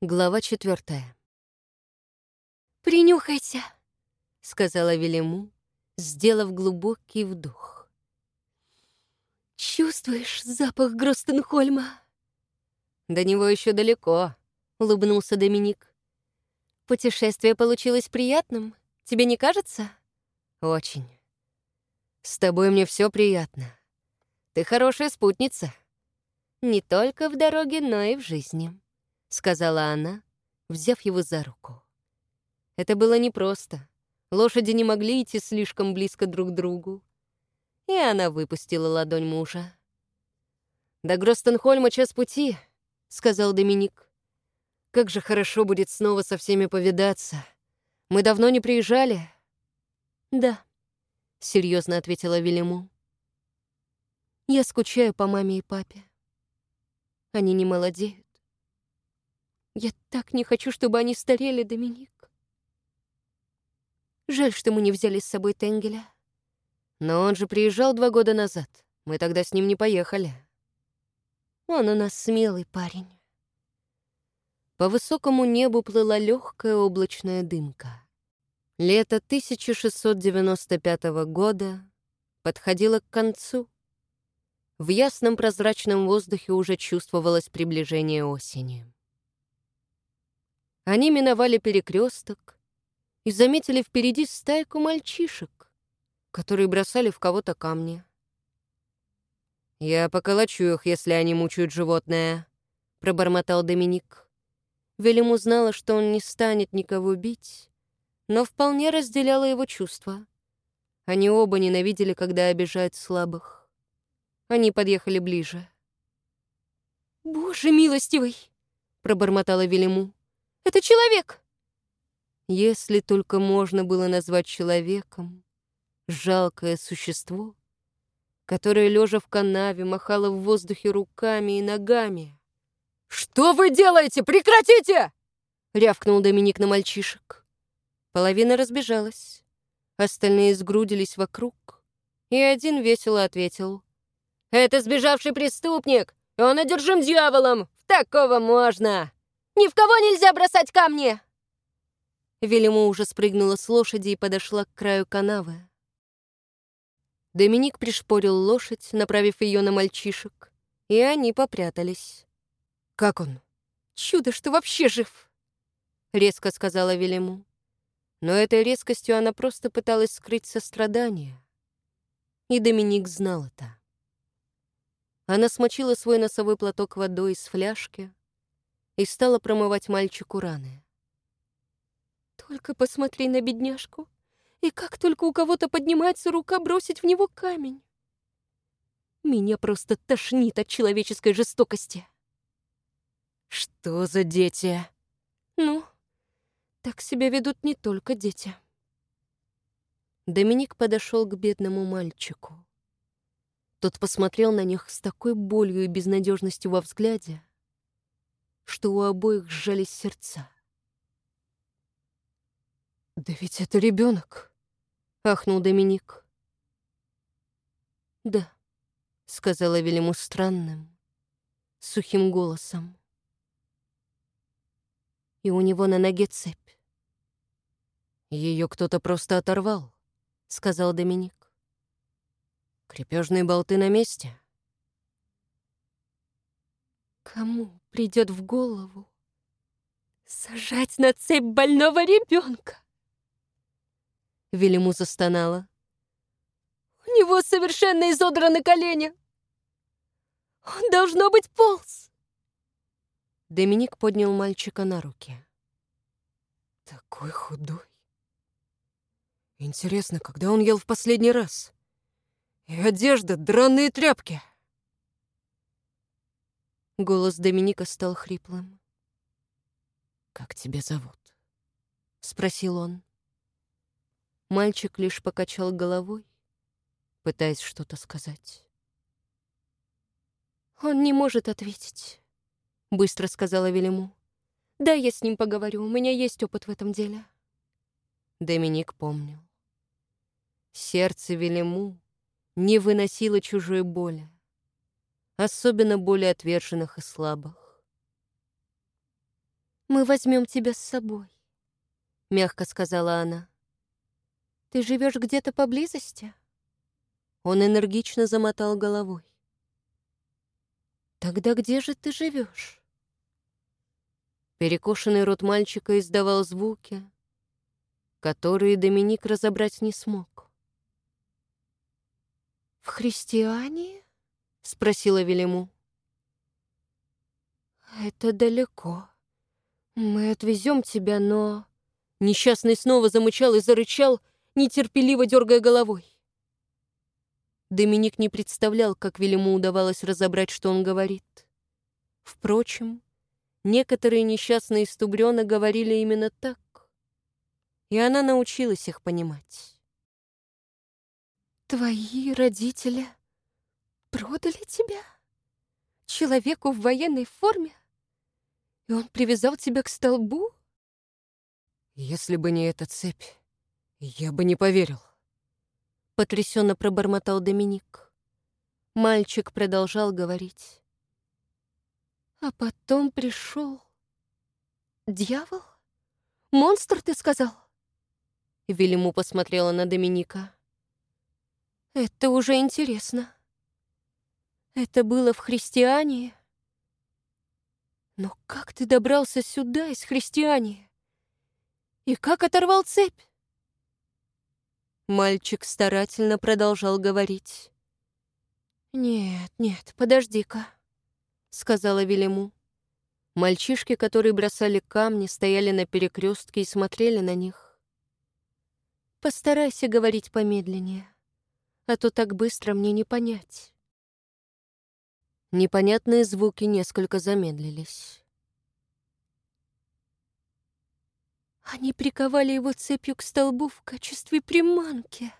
Глава четвертая. «Принюхайся», — сказала Велиму, сделав глубокий вдох. «Чувствуешь запах Гростенхольма?» «До него еще далеко», — улыбнулся Доминик. «Путешествие получилось приятным, тебе не кажется?» «Очень. С тобой мне все приятно. Ты хорошая спутница». «Не только в дороге, но и в жизни», — сказала она, взяв его за руку. Это было непросто. Лошади не могли идти слишком близко друг к другу. И она выпустила ладонь мужа. «До Гростенхольма час пути», — сказал Доминик. «Как же хорошо будет снова со всеми повидаться. Мы давно не приезжали?» «Да», — серьезно ответила Велиму. «Я скучаю по маме и папе. Они не молодеют. Я так не хочу, чтобы они старели, Доминик. Жаль, что мы не взяли с собой Тенгеля. Но он же приезжал два года назад. Мы тогда с ним не поехали. Он у нас смелый парень. По высокому небу плыла легкая облачная дымка. Лето 1695 года подходило к концу. В ясном прозрачном воздухе уже чувствовалось приближение осени. Они миновали перекресток и заметили впереди стайку мальчишек, которые бросали в кого-то камни. «Я поколочу их, если они мучают животное», — пробормотал Доминик. Велим узнала, что он не станет никого бить, но вполне разделяла его чувства. Они оба ненавидели, когда обижают слабых. Они подъехали ближе. «Боже милостивый!» — пробормотала Велиму. Это человек!» Если только можно было назвать человеком жалкое существо, которое, лежа в канаве, махало в воздухе руками и ногами. «Что вы делаете? Прекратите!» — рявкнул Доминик на мальчишек. Половина разбежалась, остальные сгрудились вокруг, и один весело ответил. «Это сбежавший преступник, он одержим дьяволом! Такого можно!» Ни в кого нельзя бросать камни!» Велиму уже спрыгнула с лошади и подошла к краю канавы. Доминик пришпорил лошадь, направив ее на мальчишек, и они попрятались. «Как он?» «Чудо, что вообще жив!» — резко сказала Велиму. Но этой резкостью она просто пыталась скрыть сострадание. И Доминик знал это. Она смочила свой носовой платок водой из фляжки, и стала промывать мальчику раны. «Только посмотри на бедняжку, и как только у кого-то поднимается рука бросить в него камень. Меня просто тошнит от человеческой жестокости». «Что за дети?» «Ну, так себя ведут не только дети». Доминик подошел к бедному мальчику. Тот посмотрел на них с такой болью и безнадежностью во взгляде, что у обоих сжались сердца. «Да ведь это ребенок, ахнул Доминик. «Да», — сказала Велиму странным, сухим голосом. «И у него на ноге цепь». Ее кто-то просто оторвал», — сказал Доминик. «Крепежные болты на месте». Кому придет в голову сажать на цепь больного ребенка? Велиму застонала. У него совершенно изодраны колени. Он должно быть полз. Доминик поднял мальчика на руки. Такой худой. Интересно, когда он ел в последний раз? И одежда, драные тряпки. Голос Доминика стал хриплым. «Как тебя зовут?» — спросил он. Мальчик лишь покачал головой, пытаясь что-то сказать. «Он не может ответить», — быстро сказала Велиму. «Да, я с ним поговорю, у меня есть опыт в этом деле». Доминик помнил. Сердце Велиму не выносило чужой боли особенно более отверженных и слабых. Мы возьмем тебя с собой, мягко сказала она. Ты живешь где-то поблизости? Он энергично замотал головой. Тогда где же ты живешь? Перекошенный рот мальчика издавал звуки, которые Доминик разобрать не смог. «В христиане?» — спросила Велиму. «Это далеко. Мы отвезем тебя, но...» Несчастный снова замычал и зарычал, нетерпеливо дергая головой. Доминик не представлял, как Велиму удавалось разобрать, что он говорит. Впрочем, некоторые несчастные стубрёна говорили именно так, и она научилась их понимать. «Твои родители продали тебя? Человеку в военной форме? И он привязал тебя к столбу?» «Если бы не эта цепь, я бы не поверил», — потрясенно пробормотал Доминик. Мальчик продолжал говорить. А потом пришел дьявол? Монстр, ты сказал? Велиму посмотрела на Доминика. Это уже интересно. Это было в христиане? Но как ты добрался сюда из христиане? И как оторвал цепь? Мальчик старательно продолжал говорить. «Нет, нет, подожди-ка», — сказала Велиму. Мальчишки, которые бросали камни, стояли на перекрестке и смотрели на них. «Постарайся говорить помедленнее, а то так быстро мне не понять». Непонятные звуки несколько замедлились. «Они приковали его цепью к столбу в качестве приманки»,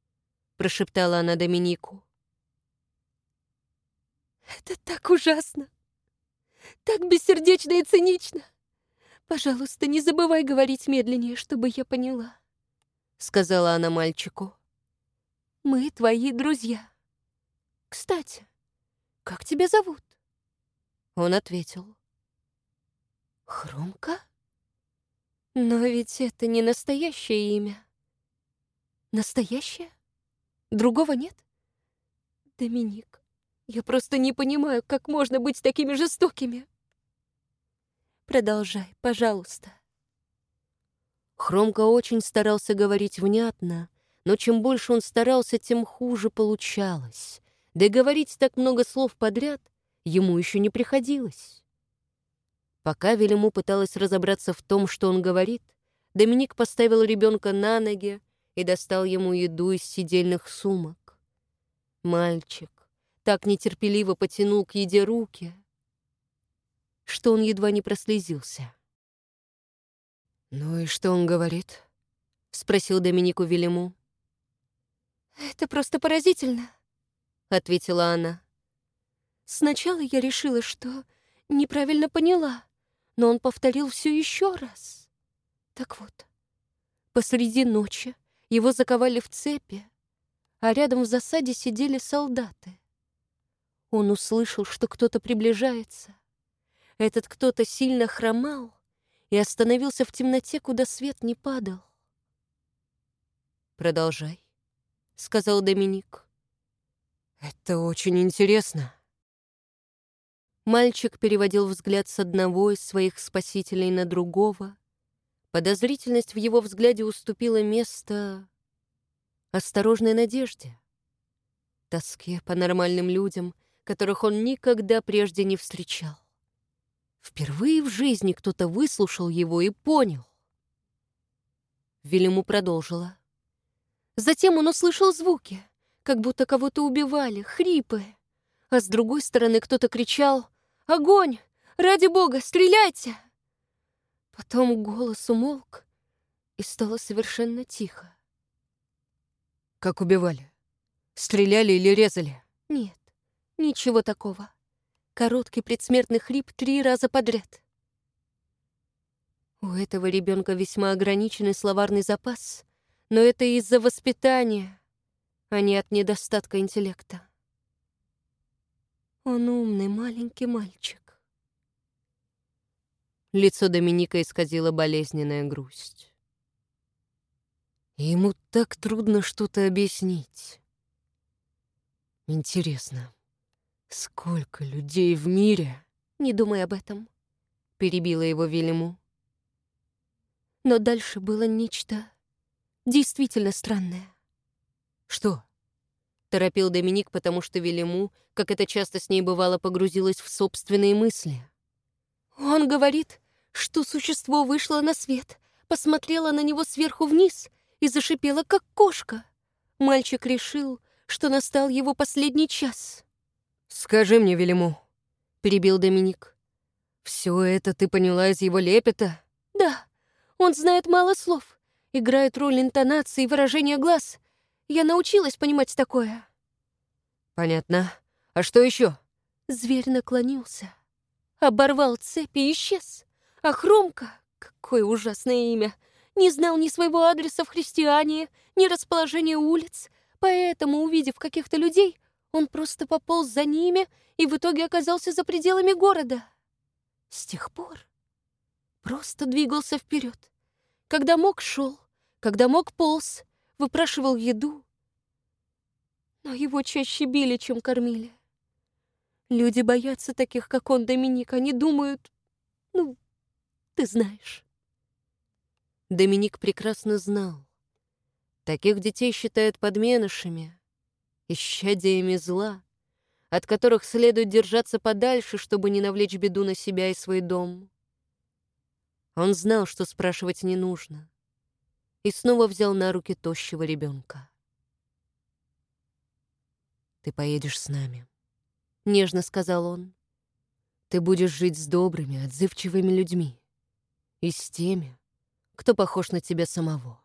— прошептала она Доминику. «Это так ужасно! Так бессердечно и цинично! Пожалуйста, не забывай говорить медленнее, чтобы я поняла», — сказала она мальчику. «Мы твои друзья. Кстати, как тебя зовут?» Он ответил. «Хромка? Но ведь это не настоящее имя. Настоящее? Другого нет? Доминик, я просто не понимаю, как можно быть такими жестокими. Продолжай, пожалуйста. Хромка очень старался говорить внятно, но чем больше он старался, тем хуже получалось. Да и говорить так много слов подряд ему еще не приходилось. Пока Велиму пыталась разобраться в том, что он говорит, Доминик поставил ребенка на ноги и достал ему еду из сидельных сумок. Мальчик так нетерпеливо потянул к еде руки, что он едва не прослезился. «Ну и что он говорит?» — спросил Доминику Велиму. «Это просто поразительно», — ответила она. «Сначала я решила, что неправильно поняла, но он повторил все еще раз. Так вот, посреди ночи его заковали в цепи, а рядом в засаде сидели солдаты. Он услышал, что кто-то приближается. Этот кто-то сильно хромал и остановился в темноте, куда свет не падал. «Продолжай», — сказал Доминик. «Это очень интересно». Мальчик переводил взгляд с одного из своих спасителей на другого. Подозрительность в его взгляде уступила место осторожной надежде, тоске по нормальным людям, которых он никогда прежде не встречал. Впервые в жизни кто-то выслушал его и понял. Велиму продолжила. Затем он услышал звуки, как будто кого-то убивали, хрипы. А с другой стороны кто-то кричал «Огонь! Ради бога, стреляйте!» Потом голос умолк, и стало совершенно тихо. «Как убивали? Стреляли или резали?» «Нет, Ничего такого. Короткий предсмертный хрип три раза подряд. У этого ребенка весьма ограниченный словарный запас, но это из-за воспитания, а не от недостатка интеллекта. Он умный маленький мальчик. Лицо Доминика исказила болезненная грусть. Ему так трудно что-то объяснить. Интересно, сколько людей в мире... Не думай об этом, перебила его Вильяму. Но дальше было нечто действительно странное. Что? Торопил Доминик, потому что Велиму, как это часто с ней бывало, погрузилась в собственные мысли. Он говорит, что существо вышло на свет, посмотрело на него сверху вниз и зашипело, как кошка. Мальчик решил, что настал его последний час. «Скажи мне, Велиму», — перебил Доминик, «все это ты поняла из его лепета?» «Да, он знает мало слов, играет роль интонации и выражения глаз. Я научилась понимать такое». «Понятно. А что еще? Зверь наклонился, оборвал цепи и исчез. А Хромка, какое ужасное имя, не знал ни своего адреса в христиане, ни расположения улиц, поэтому, увидев каких-то людей, он просто пополз за ними и в итоге оказался за пределами города. С тех пор просто двигался вперед. Когда мог, шел, когда мог, полз, выпрашивал еду. Но его чаще били, чем кормили. Люди боятся таких, как он, Доминик. Они думают... Ну, ты знаешь. Доминик прекрасно знал. Таких детей считают подменышами, исчадиями зла, от которых следует держаться подальше, чтобы не навлечь беду на себя и свой дом. Он знал, что спрашивать не нужно, и снова взял на руки тощего ребенка. «Ты поедешь с нами», — нежно сказал он. «Ты будешь жить с добрыми, отзывчивыми людьми и с теми, кто похож на тебя самого.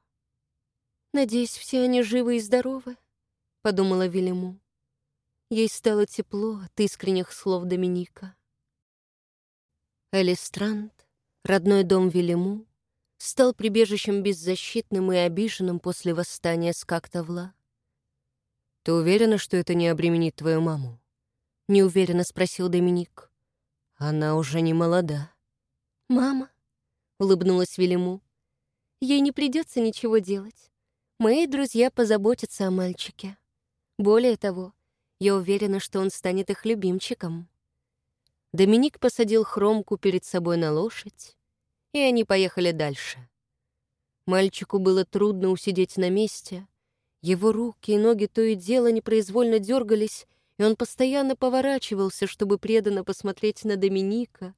«Надеюсь, все они живы и здоровы», — подумала Велиму. Ей стало тепло от искренних слов Доминика. Элистранд, родной дом Велиму, стал прибежищем беззащитным и обиженным после восстания с Кактовла. «Ты уверена, что это не обременит твою маму?» — неуверенно спросил Доминик. «Она уже не молода». «Мама?» — улыбнулась Велиму. Ей не придется ничего делать. Мои друзья позаботятся о мальчике. Более того, я уверена, что он станет их любимчиком. Доминик посадил Хромку перед собой на лошадь, и они поехали дальше. Мальчику было трудно усидеть на месте. Его руки и ноги то и дело непроизвольно дергались, и он постоянно поворачивался, чтобы преданно посмотреть на Доминика,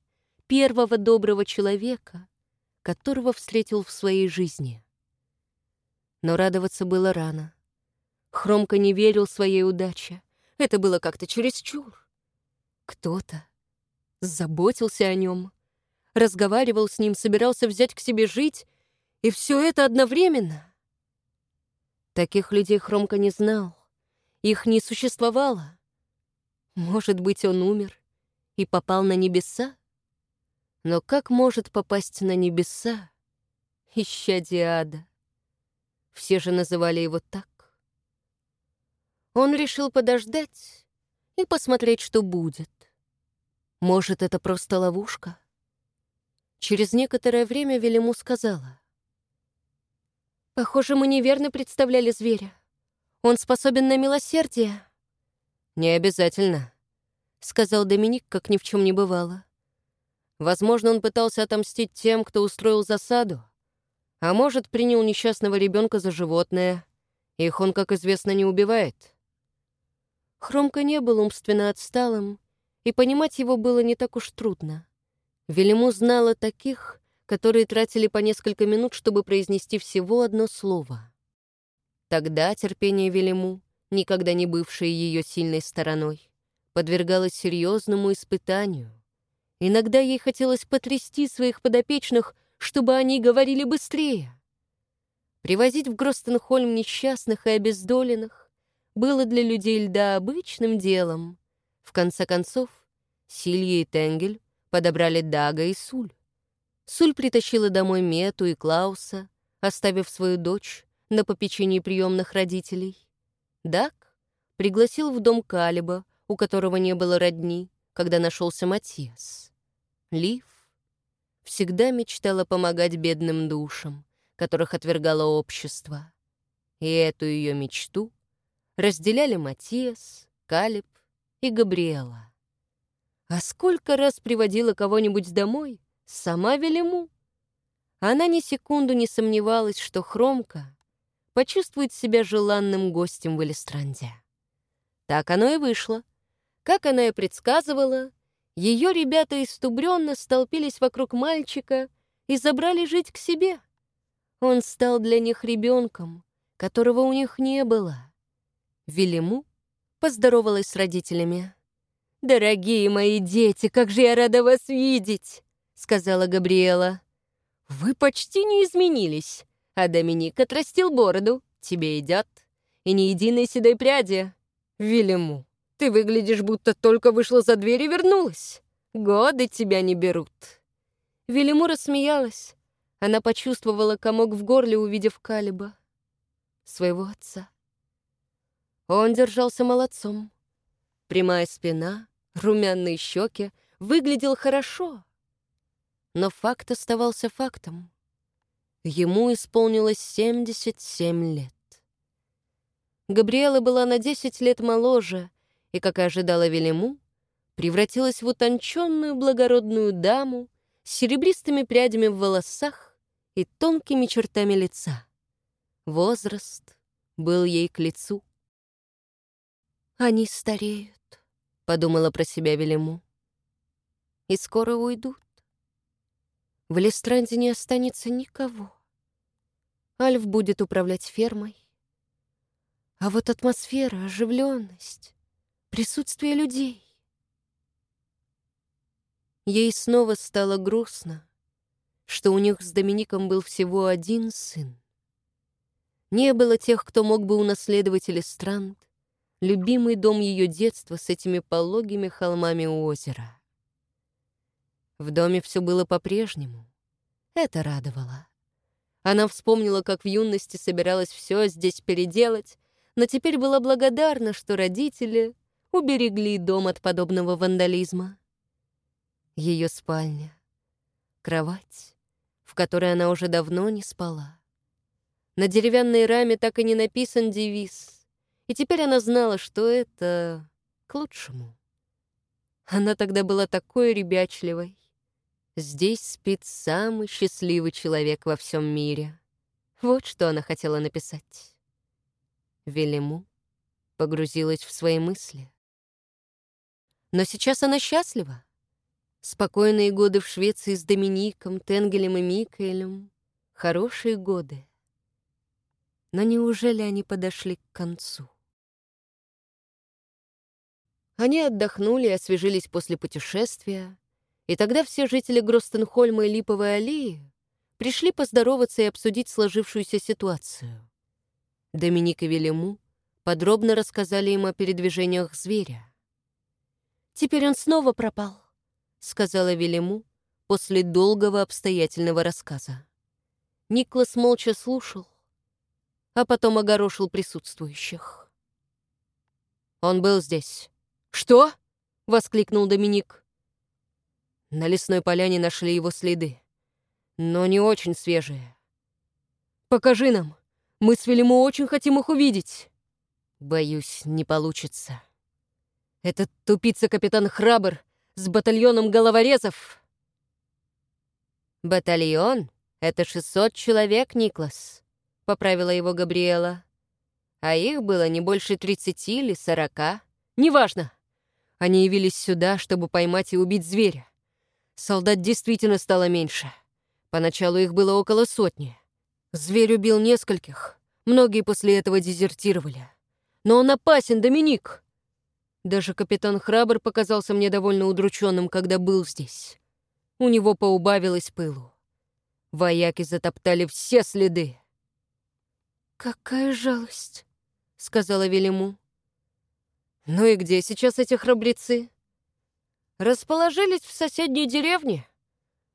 первого доброго человека, которого встретил в своей жизни. Но радоваться было рано. Хромка не верил своей удаче. Это было как-то чересчур. Кто-то заботился о нем, разговаривал с ним, собирался взять к себе жить, и все это одновременно. Таких людей Хромка не знал. Их не существовало. Может быть, он умер и попал на небеса? Но как может попасть на небеса, ища Диада? Все же называли его так. Он решил подождать и посмотреть, что будет. Может, это просто ловушка? Через некоторое время Велиму сказала. «Похоже, мы неверно представляли зверя. Он способен на милосердие». «Не обязательно», — сказал Доминик, как ни в чем не бывало. Возможно, он пытался отомстить тем, кто устроил засаду. А может, принял несчастного ребенка за животное. Их он, как известно, не убивает. Хромка не был умственно отсталым, и понимать его было не так уж трудно. Велиму знала таких, которые тратили по несколько минут, чтобы произнести всего одно слово. Тогда терпение Велиму, никогда не бывшее ее сильной стороной, подвергалось серьезному испытанию. Иногда ей хотелось потрясти своих подопечных, чтобы они говорили быстрее. Привозить в Гростенхольм несчастных и обездоленных было для людей льда обычным делом. В конце концов, Силья и Тенгель подобрали Дага и Суль. Суль притащила домой Мету и Клауса, оставив свою дочь на попечении приемных родителей. Даг пригласил в дом Калиба, у которого не было родни, когда нашелся Матиас. Лив. всегда мечтала помогать бедным душам, которых отвергало общество. И эту ее мечту разделяли Матиас, Калиб и Габриэла. А сколько раз приводила кого-нибудь домой сама Велиму? Она ни секунду не сомневалась, что Хромка почувствует себя желанным гостем в Элистранде. Так оно и вышло. Как она и предсказывала, ее ребята истубренно столпились вокруг мальчика и забрали жить к себе. Он стал для них ребенком, которого у них не было. Велиму поздоровалась с родителями. «Дорогие мои дети, как же я рада вас видеть!» — сказала Габриэла. «Вы почти не изменились, а Доминик отрастил бороду. Тебе идет. И ни единой седой пряди. Велиму, ты выглядишь, будто только вышла за дверь и вернулась. Годы тебя не берут». Велиму рассмеялась. Она почувствовала комок в горле, увидев Калиба, своего отца. Он держался молодцом. Прямая спина, румяные щеки, выглядел хорошо. Но факт оставался фактом. Ему исполнилось 77 лет. Габриэла была на 10 лет моложе, и, как и ожидала Велиму, превратилась в утонченную благородную даму с серебристыми прядями в волосах и тонкими чертами лица. Возраст был ей к лицу. «Они стареют», — подумала про себя Велиму. «И скоро уйдут. В Лестранде не останется никого. Альф будет управлять фермой. А вот атмосфера, оживленность, присутствие людей. Ей снова стало грустно, что у них с Домиником был всего один сын. Не было тех, кто мог бы унаследовать Элистранд, любимый дом ее детства с этими пологими холмами у озера. В доме все было по-прежнему. Это радовало. Она вспомнила, как в юности собиралась все здесь переделать, но теперь была благодарна, что родители уберегли дом от подобного вандализма. Ее спальня, кровать, в которой она уже давно не спала. На деревянной раме так и не написан девиз, и теперь она знала, что это к лучшему. Она тогда была такой ребячливой. Здесь спит самый счастливый человек во всем мире. Вот что она хотела написать. Велиму погрузилась в свои мысли. Но сейчас она счастлива. Спокойные годы в Швеции с Домиником, Тенгелем и Микаэлем. Хорошие годы. Но неужели они подошли к концу? Они отдохнули и освежились после путешествия, и тогда все жители Гростенхольма и Липовой аллеи пришли поздороваться и обсудить сложившуюся ситуацию. Доминик и Велиму подробно рассказали им о передвижениях зверя. «Теперь он снова пропал», — сказала Велиму после долгого обстоятельного рассказа. Никлас молча слушал, а потом огорошил присутствующих. «Он был здесь». «Что?» — воскликнул Доминик. На лесной поляне нашли его следы, но не очень свежие. «Покажи нам. Мы с Велиму очень хотим их увидеть». «Боюсь, не получится. Этот тупица-капитан Храбр с батальоном головорезов...» «Батальон — это 600 человек, Никлас», поправила его Габриэла. А их было не больше тридцати или сорока. Неважно. Они явились сюда, чтобы поймать и убить зверя. Солдат действительно стало меньше. Поначалу их было около сотни. Зверь убил нескольких. Многие после этого дезертировали. Но он опасен, Доминик. Даже капитан Храбр показался мне довольно удрученным, когда был здесь. У него поубавилось пылу. Вояки затоптали все следы. «Какая жалость», — сказала Велиму. «Ну и где сейчас эти храбрецы?» «Расположились в соседней деревне.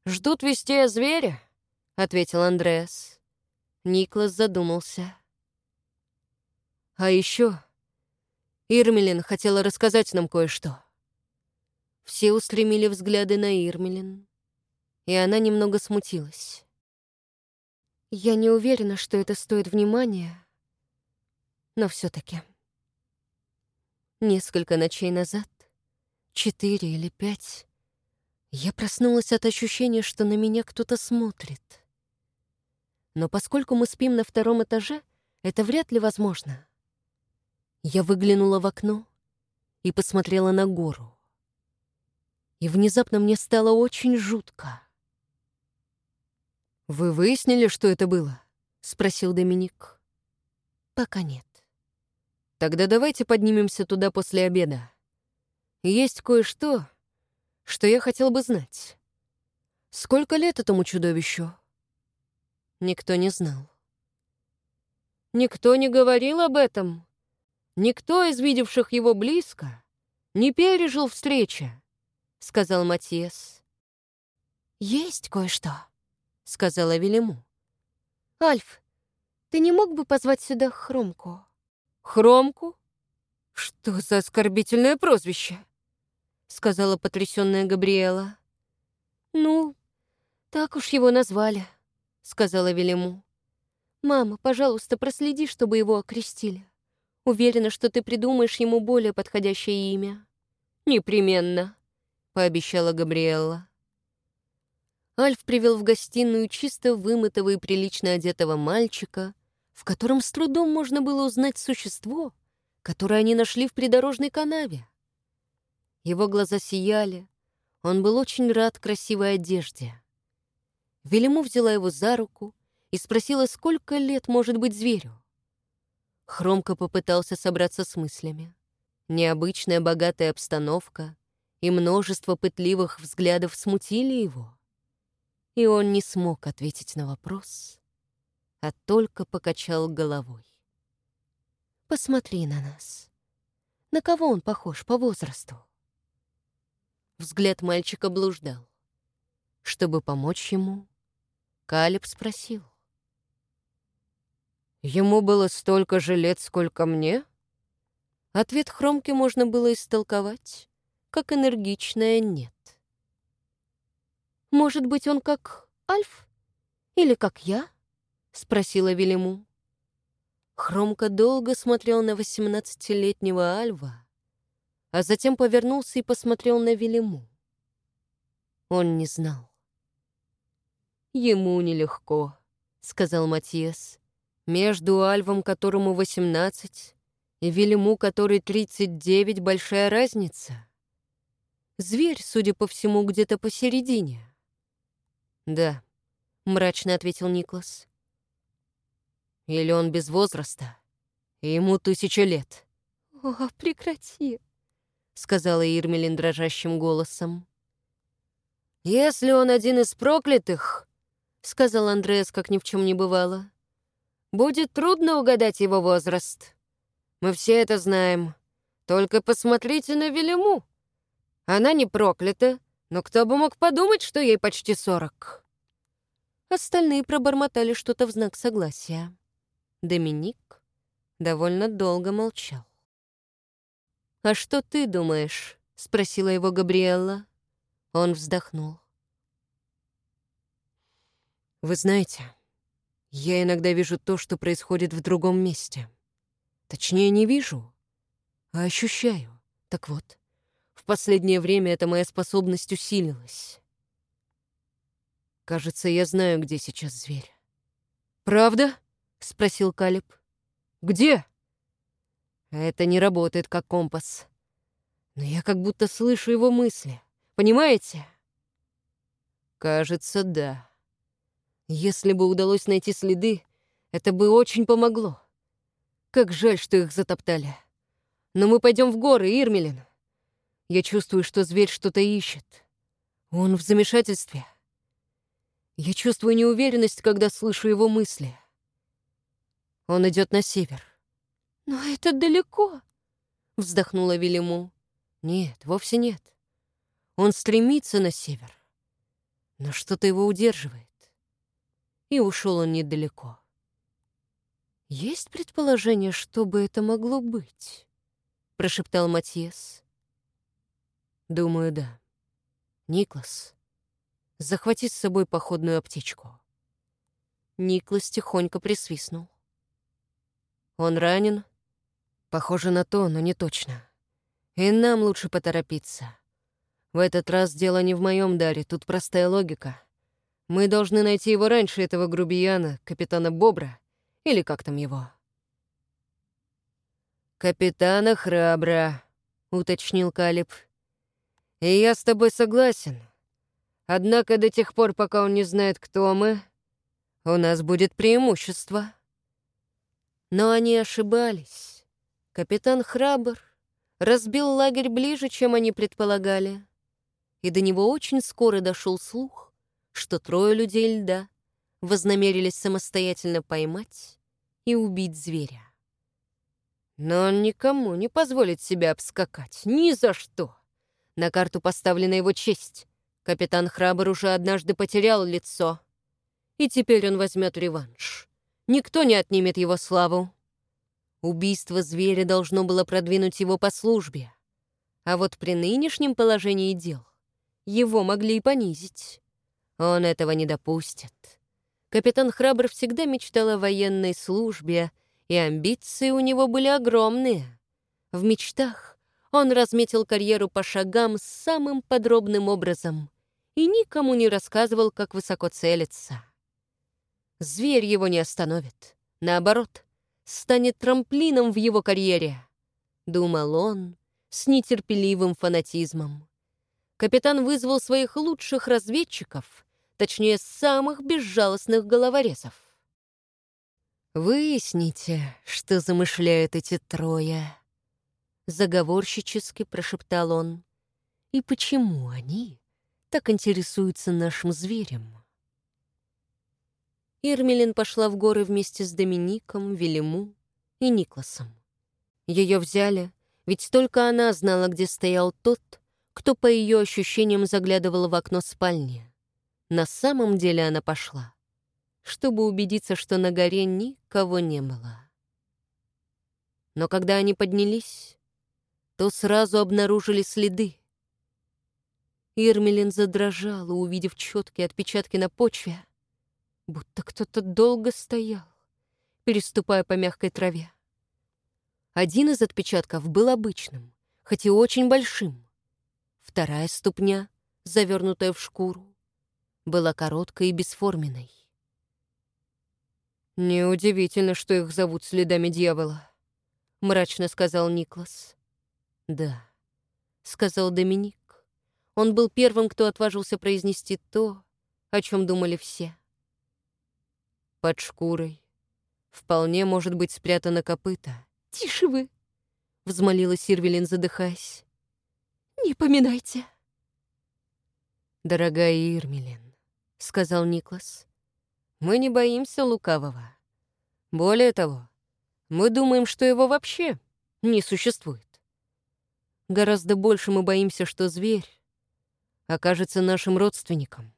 Ждут вести о звере», — ответил Андреас. Никлас задумался. «А еще Ирмелин хотела рассказать нам кое-что». Все устремили взгляды на Ирмелин. и она немного смутилась. Я не уверена, что это стоит внимания, но все таки Несколько ночей назад, четыре или пять, я проснулась от ощущения, что на меня кто-то смотрит. Но поскольку мы спим на втором этаже, это вряд ли возможно. Я выглянула в окно и посмотрела на гору. И внезапно мне стало очень жутко. «Вы выяснили, что это было?» — спросил Доминик. «Пока нет». «Тогда давайте поднимемся туда после обеда. Есть кое-что, что я хотел бы знать. Сколько лет этому чудовищу?» Никто не знал. Никто не говорил об этом. Никто из видевших его близко не пережил встречи, — сказал Матиас. «Есть кое-что», — сказала Велиму. «Альф, ты не мог бы позвать сюда Хромку?» «Хромку? Что за оскорбительное прозвище?» — сказала потрясённая Габриэла. «Ну, так уж его назвали», — сказала Велиму. «Мама, пожалуйста, проследи, чтобы его окрестили. Уверена, что ты придумаешь ему более подходящее имя». «Непременно», — пообещала Габриэлла. Альф привел в гостиную чисто вымытого и прилично одетого мальчика, в котором с трудом можно было узнать существо, которое они нашли в придорожной канаве. Его глаза сияли, он был очень рад красивой одежде. Велиму взяла его за руку и спросила, сколько лет может быть зверю. Хромко попытался собраться с мыслями. Необычная богатая обстановка и множество пытливых взглядов смутили его. И он не смог ответить на вопрос, а только покачал головой. «Посмотри на нас. На кого он похож по возрасту?» Взгляд мальчика блуждал. Чтобы помочь ему, Калиб спросил. Ему было столько же лет, сколько мне? Ответ Хромки можно было истолковать, как энергичное «нет». «Может быть, он как Альф? Или как я?» — спросила Велиму. Хромка долго смотрел на восемнадцатилетнего Альва, а затем повернулся и посмотрел на Велиму. Он не знал. «Ему нелегко», — сказал Матиас. Между Альвом, которому 18, и Велиму, который 39, большая разница. Зверь, судя по всему, где-то посередине. «Да», — мрачно ответил Никлас. «Или он без возраста, и ему тысяча лет». «О, прекрати», — сказала Ирмелин дрожащим голосом. «Если он один из проклятых», — сказал Андреас, как ни в чем не бывало, Будет трудно угадать его возраст. Мы все это знаем. Только посмотрите на Велиму. Она не проклята, но кто бы мог подумать, что ей почти сорок. Остальные пробормотали что-то в знак согласия. Доминик довольно долго молчал. «А что ты думаешь?» — спросила его Габриэлла. Он вздохнул. «Вы знаете, я иногда вижу то, что происходит в другом месте. Точнее, не вижу, а ощущаю. Так вот, в последнее время эта моя способность усилилась. Кажется, я знаю, где сейчас зверь. «Правда?» — спросил Калиб. «Где?» Это не работает как компас. Но я как будто слышу его мысли. Понимаете? Кажется, да. Если бы удалось найти следы, это бы очень помогло. Как жаль, что их затоптали. Но мы пойдем в горы, Ирмелин. Я чувствую, что зверь что-то ищет. Он в замешательстве. Я чувствую неуверенность, когда слышу его мысли. Он идет на север. «Но это далеко», — вздохнула Велиму. «Нет, вовсе нет. Он стремится на север. Но что-то его удерживает и ушел он недалеко. «Есть предположение, что бы это могло быть?» — прошептал Матьес. «Думаю, да. Никлас, захвати с собой походную аптечку». Никлас тихонько присвистнул. «Он ранен?» «Похоже на то, но не точно. И нам лучше поторопиться. В этот раз дело не в моем даре, тут простая логика. Мы должны найти его раньше, этого грубияна, капитана Бобра, или как там его?» «Капитана Храбра», — уточнил Калиб. «И я с тобой согласен. Однако до тех пор, пока он не знает, кто мы, у нас будет преимущество». Но они ошибались. Капитан Храбр разбил лагерь ближе, чем они предполагали, и до него очень скоро дошел слух, что трое людей льда вознамерились самостоятельно поймать и убить зверя. Но он никому не позволит себя обскакать. Ни за что. На карту поставлена его честь. Капитан Храбр уже однажды потерял лицо. И теперь он возьмет реванш. Никто не отнимет его славу. Убийство зверя должно было продвинуть его по службе. А вот при нынешнем положении дел его могли и понизить. Он этого не допустит. Капитан Храбр всегда мечтал о военной службе — и амбиции у него были огромные. В мечтах он разметил карьеру по шагам самым подробным образом и никому не рассказывал, как высоко целится. Зверь его не остановит. Наоборот, станет трамплином в его карьере. Думал он с нетерпеливым фанатизмом. Капитан вызвал своих лучших разведчиков, точнее, самых безжалостных головорезов. «Выясните, что замышляют эти трое», — заговорщически прошептал он. «И почему они так интересуются нашим зверем?» Ирмелин пошла в горы вместе с Домиником, Велиму и Никласом. Ее взяли, ведь только она знала, где стоял тот, кто, по ее ощущениям, заглядывал в окно спальни. На самом деле она пошла чтобы убедиться, что на горе никого не было. Но когда они поднялись, то сразу обнаружили следы. Ирмелин задрожала, увидев четкие отпечатки на почве, будто кто-то долго стоял, переступая по мягкой траве. Один из отпечатков был обычным, хоть и очень большим. Вторая ступня, завернутая в шкуру, была короткой и бесформенной. «Неудивительно, что их зовут следами дьявола», — мрачно сказал Никлас. «Да», — сказал Доминик. Он был первым, кто отважился произнести то, о чем думали все. Под шкурой вполне может быть спрятано копыта. «Тише вы!» — взмолила Сирвелин, задыхаясь. «Не поминайте!» «Дорогая Ирмелин», — сказал Никлас, мы не боимся лукавого. Более того, мы думаем, что его вообще не существует. Гораздо больше мы боимся, что зверь окажется нашим родственником.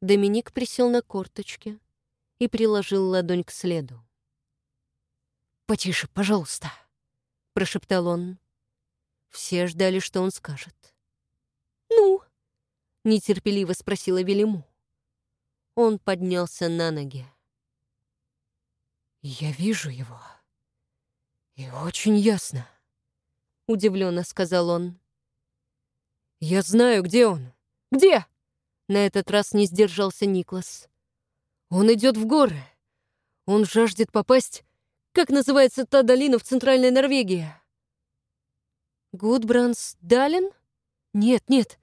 Доминик присел на корточки и приложил ладонь к следу. «Потише, пожалуйста», — прошептал он. Все ждали, что он скажет. «Ну?» — нетерпеливо спросила Велиму. Он поднялся на ноги. «Я вижу его. И очень ясно», — удивленно сказал он. «Я знаю, где он». «Где?» На этот раз не сдержался Никлас. «Он идет в горы. Он жаждет попасть... Как называется та долина в Центральной Норвегии?» «Гудбранс Далин?» «Нет, нет.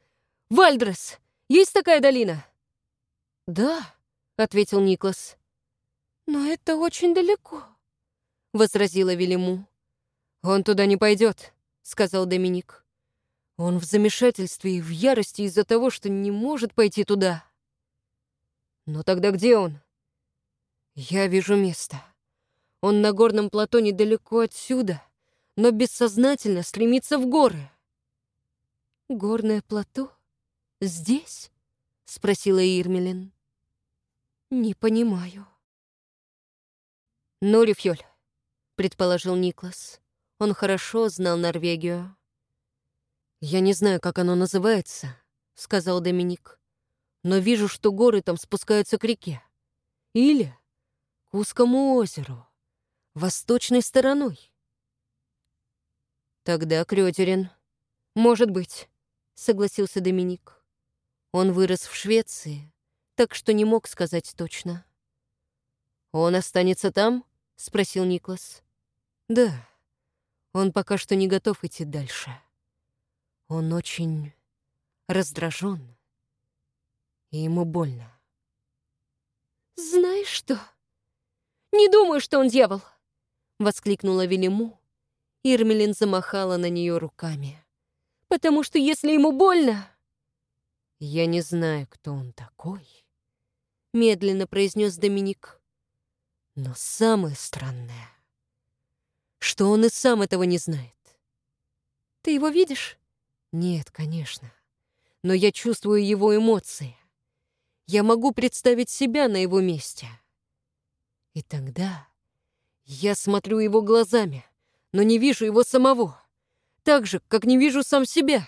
Вальдрес. Есть такая долина?» «Да», — ответил Никлас. «Но это очень далеко», — возразила Велиму. «Он туда не пойдет», — сказал Доминик. «Он в замешательстве и в ярости из-за того, что не может пойти туда». «Но тогда где он?» «Я вижу место. Он на горном плато недалеко отсюда, но бессознательно стремится в горы». «Горное плато? Здесь?» — спросила Ирмелин. «Не понимаю». «Норифьёль», — предположил Никлас. Он хорошо знал Норвегию. «Я не знаю, как оно называется», — сказал Доминик. Но вижу, что горы там спускаются к реке. Или к узкому озеру, восточной стороной. Тогда Крётерин. Может быть, согласился Доминик. Он вырос в Швеции, так что не мог сказать точно. «Он останется там?» — спросил Никлас. «Да, он пока что не готов идти дальше. Он очень раздражен, и ему больно». «Знаешь что? Не думаю, что он дьявол!» — воскликнула Велиму. Ирмелин замахала на нее руками. «Потому что если ему больно...» «Я не знаю, кто он такой», — медленно произнес Доминик. «Но самое странное, что он и сам этого не знает». «Ты его видишь?» «Нет, конечно. Но я чувствую его эмоции. Я могу представить себя на его месте. И тогда я смотрю его глазами, но не вижу его самого, так же, как не вижу сам себя».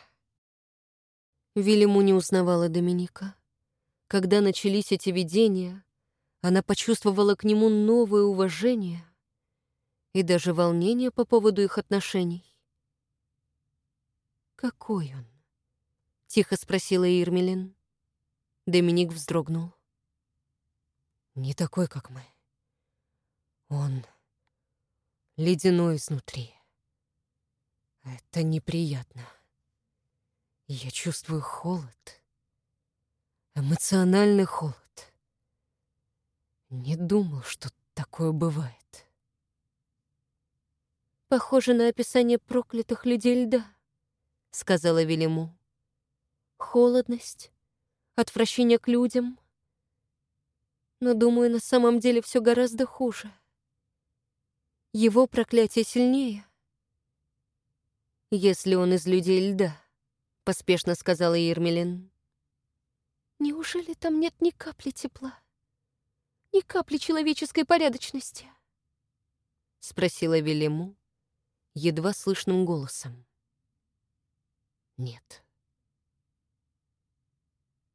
Вильяму не узнавала Доминика. Когда начались эти видения, она почувствовала к нему новое уважение и даже волнение по поводу их отношений. «Какой он?» — тихо спросила Ирмелин. Доминик вздрогнул. «Не такой, как мы. Он ледяной изнутри. Это неприятно». Я чувствую холод. Эмоциональный холод. Не думал, что такое бывает. «Похоже на описание проклятых людей льда», — сказала Велиму. «Холодность, отвращение к людям. Но, думаю, на самом деле все гораздо хуже. Его проклятие сильнее, если он из людей льда». — поспешно сказала Ирмелин. «Неужели там нет ни капли тепла? Ни капли человеческой порядочности?» — спросила Велиму едва слышным голосом. «Нет».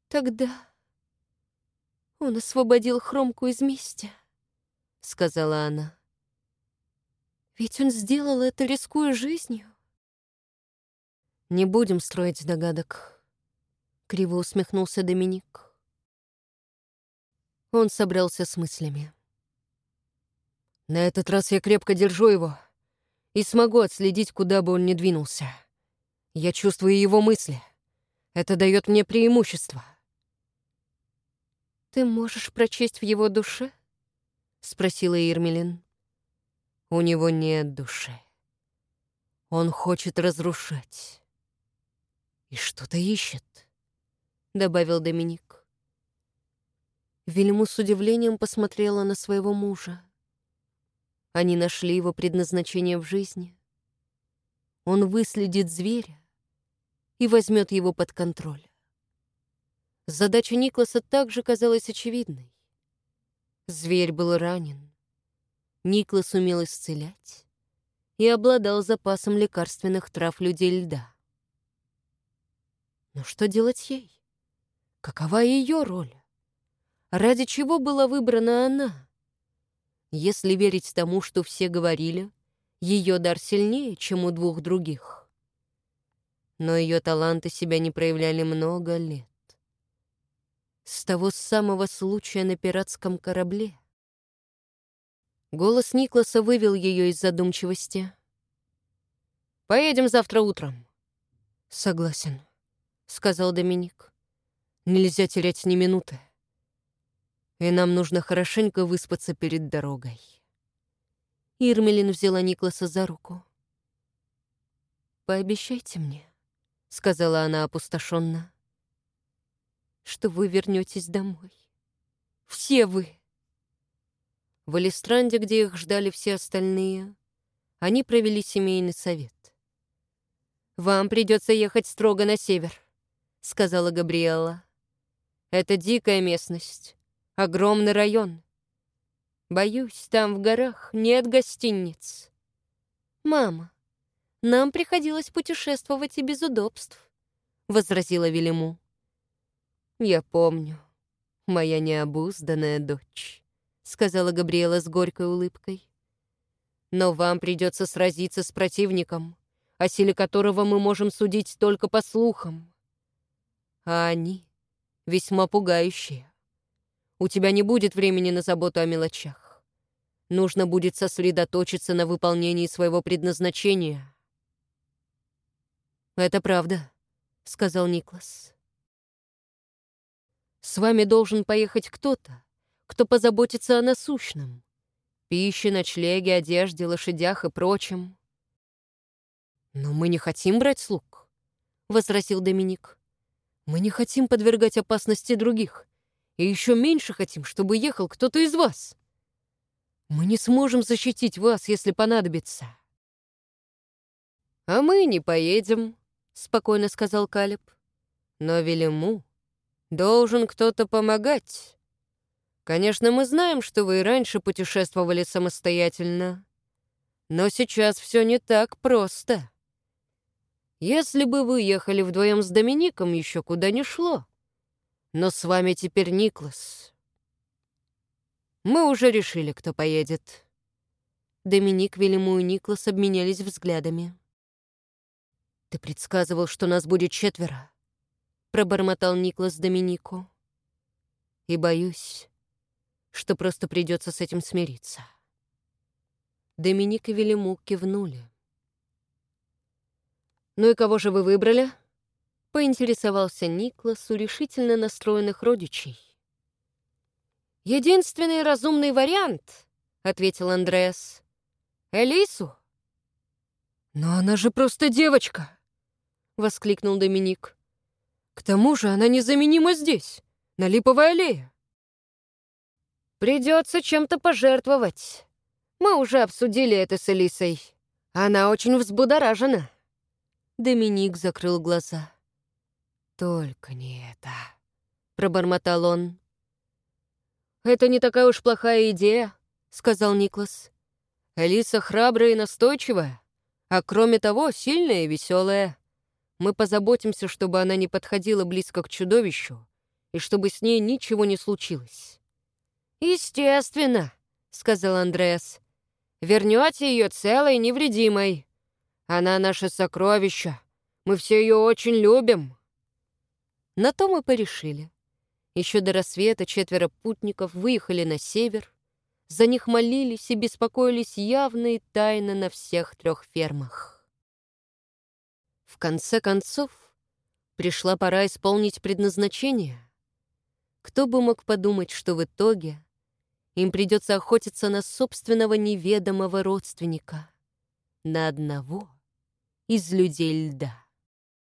«Тогда он освободил Хромку из мести», — сказала она. «Ведь он сделал это, рискуя жизнью. Не будем строить догадок. Криво усмехнулся Доминик. Он собрался с мыслями. На этот раз я крепко держу его и смогу отследить, куда бы он ни двинулся. Я чувствую его мысли. Это дает мне преимущество. «Ты можешь прочесть в его душе?» — спросила Ирмелин. «У него нет души. Он хочет разрушать. «И что-то ищет», — добавил Доминик. Вильму с удивлением посмотрела на своего мужа. Они нашли его предназначение в жизни. Он выследит зверя и возьмет его под контроль. Задача Никласа также казалась очевидной. Зверь был ранен. Никлас умел исцелять и обладал запасом лекарственных трав людей льда. Но что делать ей? Какова ее роль? Ради чего была выбрана она? Если верить тому, что все говорили, ее дар сильнее, чем у двух других. Но ее таланты себя не проявляли много лет. С того самого случая на пиратском корабле. Голос Никласа вывел ее из задумчивости. «Поедем завтра утром». «Согласен», — сказал Доминик. «Нельзя терять ни минуты. И нам нужно хорошенько выспаться перед дорогой». Ирмелин взяла Никласа за руку. «Пообещайте мне», — сказала она опустошенно, «что вы вернетесь домой. Все вы». В Элистранде, где их ждали все остальные, они провели семейный совет. «Вам придется ехать строго на север», — сказала Габриэла. «Это дикая местность, огромный район. Боюсь, там в горах нет гостиниц». «Мама, нам приходилось путешествовать и без удобств», — возразила Велиму. Я помню, моя необузданная дочь, сказала Габриэла с горькой улыбкой. Но вам придется сразиться с противником, о силе которого мы можем судить только по слухам. А они весьма пугающие. У тебя не будет времени на заботу о мелочах. Нужно будет сосредоточиться на выполнении своего предназначения. «Это правда», — сказал Никлас. «С вами должен поехать кто-то, кто позаботится о насущном. Пище, ночлеге, одежде, лошадях и прочем». «Но мы не хотим брать слуг», — возразил Доминик. «Мы не хотим подвергать опасности других, и еще меньше хотим, чтобы ехал кто-то из вас. Мы не сможем защитить вас, если понадобится». «А мы не поедем», спокойно сказал Калиб. Но Велиму должен кто-то помогать. Конечно, мы знаем, что вы и раньше путешествовали самостоятельно. Но сейчас все не так просто. Если бы вы ехали вдвоем с Домиником, еще куда не шло. Но с вами теперь Никлас. Мы уже решили, кто поедет. Доминик, Велиму и Никлас обменялись взглядами. «Ты предсказывал, что нас будет четверо», — пробормотал Никлас Доминику. «И боюсь, что просто придется с этим смириться». Доминик и Велимук кивнули. «Ну и кого же вы выбрали?» — поинтересовался Никлас у решительно настроенных родичей. «Единственный разумный вариант», — ответил Андреас. «Элису». «Но она же просто девочка!» воскликнул Доминик. «К тому же она незаменима здесь, на Липовой аллее». «Придется чем-то пожертвовать. Мы уже обсудили это с Элисой. Она очень взбудоражена». Доминик закрыл глаза. «Только не это», — пробормотал он. «Это не такая уж плохая идея», — сказал Никлас. «Элиса храбрая и настойчивая, а кроме того, сильная и веселая. Мы позаботимся, чтобы она не подходила близко к чудовищу и чтобы с ней ничего не случилось». «Естественно», — сказал Андреас. «Вернете ее целой и невредимой. Она наше сокровище. Мы все ее очень любим». На то мы порешили. Еще до рассвета четверо путников выехали на север. За них молились и беспокоились явно и тайно на всех трех фермах. Конце концов, пришла пора исполнить предназначение. Кто бы мог подумать, что в итоге им придется охотиться на собственного неведомого родственника, на одного из людей льда.